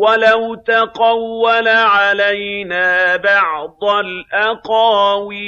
وَلَوْ تَقَوَّلَ عَلَيْنَا بَعْضَ الْأَقَاوِيلِ